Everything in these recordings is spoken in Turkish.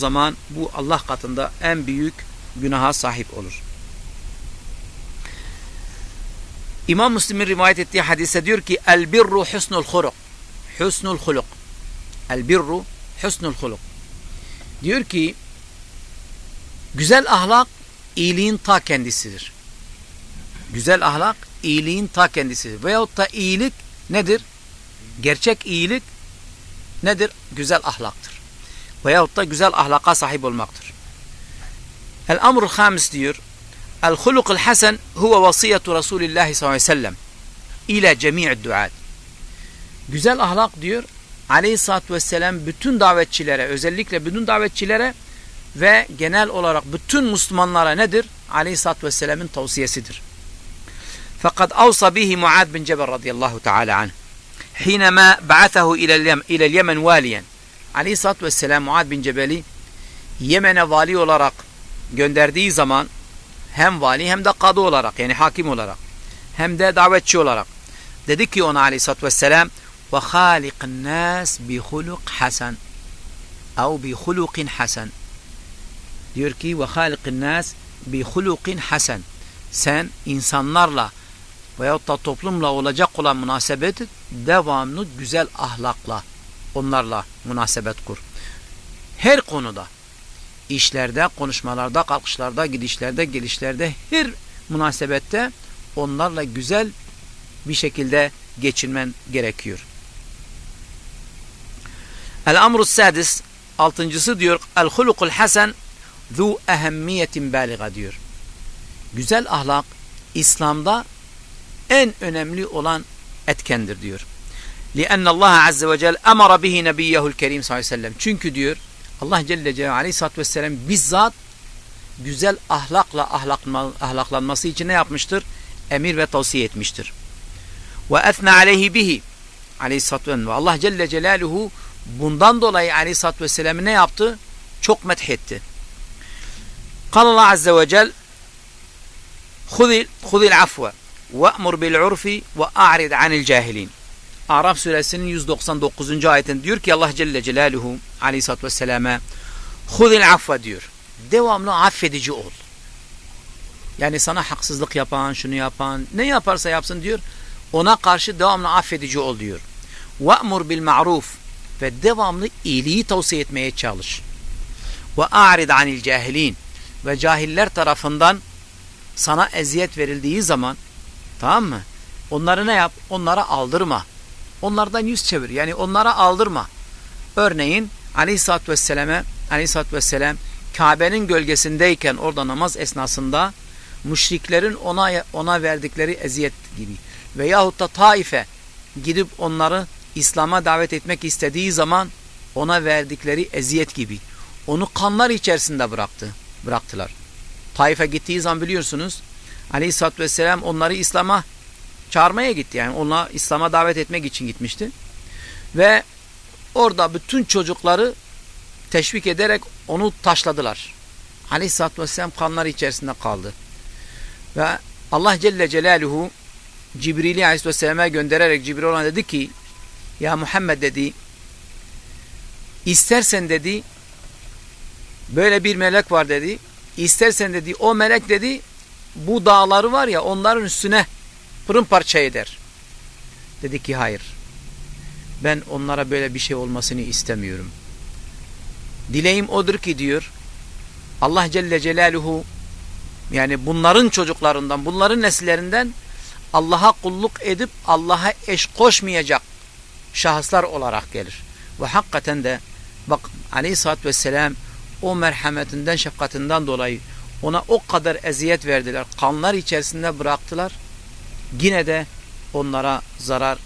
zaman bu Allah katında en büyük günaha sahip olur. İmam Müslim'in rivayet ettiği hadise diyor ki el birru husnul huluk. Husnul huluk. El birru husnul huluk. Diyor ki güzel ahlak iyiliğin ta kendisidir. Güzel ahlak iyiliğin ta kendisidir. Veyahut da iyilik nedir? Gerçek iyilik nedir? Güzel ahlaktır. Veyahut da güzel ahlaka sahip olmaktır. El amrul hamis diyor El hulukul hasen huve vasiyetu Resulillahi sallallahu aleyhi ve sellem ile cemi'i duat. Güzel ahlak diyor aleyhissalatü vesselam bütün davetçilere özellikle bütün davetçilere ve genel olarak bütün Müslümanlara nedir? Aleyhissalatü vesselamın tavsiyesidir. Fakat avsa bihi Muad bin Cebel radıyallahu teala anh. حينما بعثه إلى اليمن واليا Aleyhisselatü Vesselam Muad bin Cebel'i Yemen'e vali olarak gönderdiği zaman hem vali hem de kadı olarak yani hakim olarak hem de davetçi olarak dedi ki ona Aleyhisselatü Vesselam ve halikin nas bi huluk hasan ev bi hulukin hasan. Diyor ki ve halikin nas bi hulukin hasan. Sen insanlarla veyahut da toplumla olacak olan münasebet devamlı güzel ahlakla onlarla münasebet kur. Her konuda işlerde, konuşmalarda, kalkışlarda, gidişlerde, gelişlerde her münasebette onlarla güzel bir şekilde geçinmen gerekiyor. El-amru sadis altıncısı diyor el-hulukul hasen zu ehemmiyetin baliga diyor. Güzel ahlak İslam'da en önemli olan etkendir diyor. لِأَنَّ اللّٰهَ عَزَّ وَجَلْ اَمَرَ بِهِ نَبِيَّهُ الْكَرِيمِ sallallahu aleyhi ve sellem. Çünkü diyor Allah Celle Celaluhu aleyhissalatü vesselam bizzat güzel ahlakla ahlakma, ahlaklanması için ne yapmıştır? Emir ve tavsiye etmiştir. Ve etne aleyhi bihi aleyhissalatü vesselam. Ve Allah Celle Celaluhu bundan dolayı aleyhissalatü vesselam'ı ne yaptı? Çok methetti. قال الله عز وجل خذ خذ العفو وَأْمُرْ بِالْعُرْفِ وَأَعْرِضْ عَنِ الْجَاهِلِينَ Araf suresinin 199. ayetinde diyor ki Allah Celle Celaluhu aleyhissalatü vesselame Hudil affa diyor. Devamlı affedici ol. Yani sana haksızlık yapan, şunu yapan, ne yaparsa yapsın diyor. Ona karşı devamlı affedici ol diyor. Ve'mur bil ma'ruf ve devamlı iyiliği tavsiye etmeye çalış. Ve a'rid anil cahilin ve cahiller tarafından sana eziyet verildiği zaman tamam mı? Onları ne yap? Onlara aldırma. Onlardan yüz çevir. Yani onlara aldırma. Örneğin Aleyhisselatü Vesselam'e Aleyhisselatü Vesselam Kabe'nin gölgesindeyken orada namaz esnasında müşriklerin ona ona verdikleri eziyet gibi veyahut da Taif'e gidip onları İslam'a davet etmek istediği zaman ona verdikleri eziyet gibi onu kanlar içerisinde bıraktı. Bıraktılar. Taif'e gittiği zaman biliyorsunuz Aleyhisselatü Vesselam onları İslam'a çağırmaya gitti. Yani ona İslam'a davet etmek için gitmişti. Ve orada bütün çocukları teşvik ederek onu taşladılar. Aleyhisselatü Vesselam kanlar içerisinde kaldı. Ve Allah Celle Celaluhu Cibril'i Aleyhisselam'a göndererek Cibril ona dedi ki Ya Muhammed dedi istersen dedi böyle bir melek var dedi istersen dedi o melek dedi bu dağları var ya onların üstüne pırın parça eder. Dedi ki hayır. Ben onlara böyle bir şey olmasını istemiyorum. Dileğim odur ki diyor Allah Celle Celaluhu yani bunların çocuklarından, bunların nesillerinden Allah'a kulluk edip Allah'a eş koşmayacak şahıslar olarak gelir. Ve hakikaten de bak aleyhissalatü vesselam o merhametinden, şefkatinden dolayı ona o kadar eziyet verdiler. Kanlar içerisinde bıraktılar. Yine de onlara zarar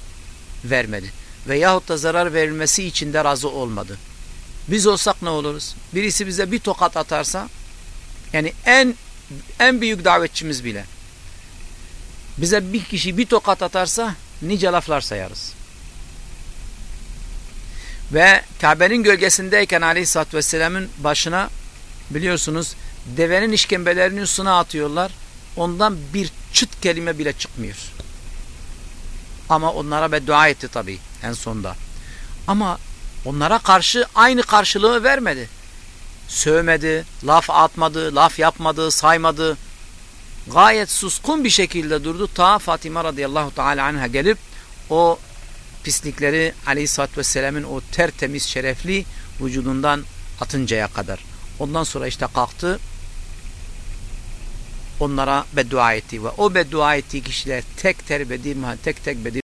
vermedi. Veyahut da zarar verilmesi için de razı olmadı. Biz olsak ne oluruz? Birisi bize bir tokat atarsa yani en en büyük davetçimiz bile bize bir kişi bir tokat atarsa nice laflar sayarız. Ve Kabe'nin gölgesindeyken Aleyhisselatü Vesselam'ın başına biliyorsunuz devenin işkembelerinin üstüne atıyorlar. Ondan bir çıt kelime bile çıkmıyor. Ama onlara beddua etti tabii en sonda. Ama onlara karşı aynı karşılığı vermedi. sövmedi, laf atmadı, laf yapmadı, saymadı. Gayet suskun bir şekilde durdu. Ta Fatima radıyallahu teala anha gelip o pislikleri aleyhissalatü vesselamın o tertemiz şerefli vücudundan atıncaya kadar. Ondan sonra işte kalktı onlara beddua etti. Ve o beddua ettiği kişiler tek ter bedir tek tek bedir